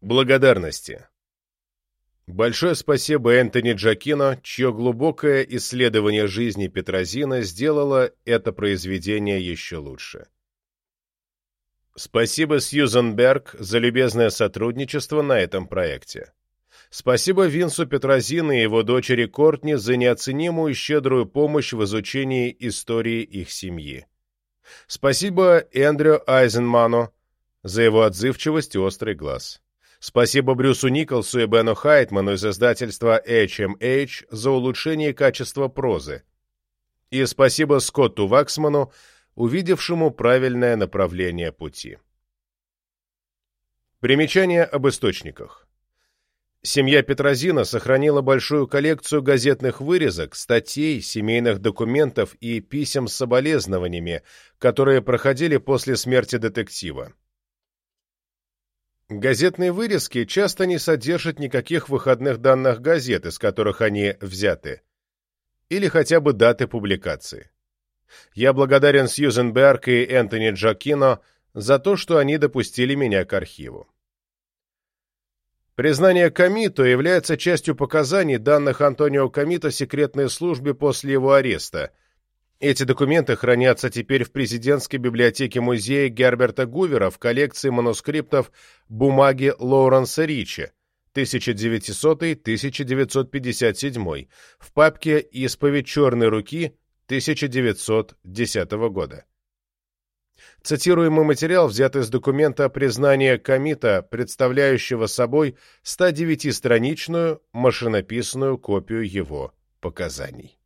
Благодарности. Большое спасибо Энтони Джакино, чье глубокое исследование жизни Петрозина сделало это произведение еще лучше. Спасибо Сьюзен Берг за любезное сотрудничество на этом проекте. Спасибо Винсу Петрозину и его дочери Кортни за неоценимую щедрую помощь в изучении истории их семьи. Спасибо Эндрю Айзенману за его отзывчивость и острый глаз. Спасибо Брюсу Николсу и Бену Хайтману из издательства HMH за улучшение качества прозы. И спасибо Скотту Ваксману, увидевшему правильное направление пути. Примечание об источниках. Семья Петрозина сохранила большую коллекцию газетных вырезок, статей, семейных документов и писем с соболезнованиями, которые проходили после смерти детектива. Газетные вырезки часто не содержат никаких выходных данных газет, из которых они взяты, или хотя бы даты публикации. Я благодарен Сьюзен Берг и Энтони Джакино за то, что они допустили меня к архиву. Признание Камито является частью показаний, данных Антонио Камито секретной службе после его ареста. Эти документы хранятся теперь в президентской библиотеке музея Герберта Гувера в коллекции манускриптов бумаги Лоуренса Ричи 1900-1957 в папке «Исповедь черной руки» 1910 года. Цитируемый материал взят из документа признания комита, представляющего собой 109-страничную машинописную копию его показаний.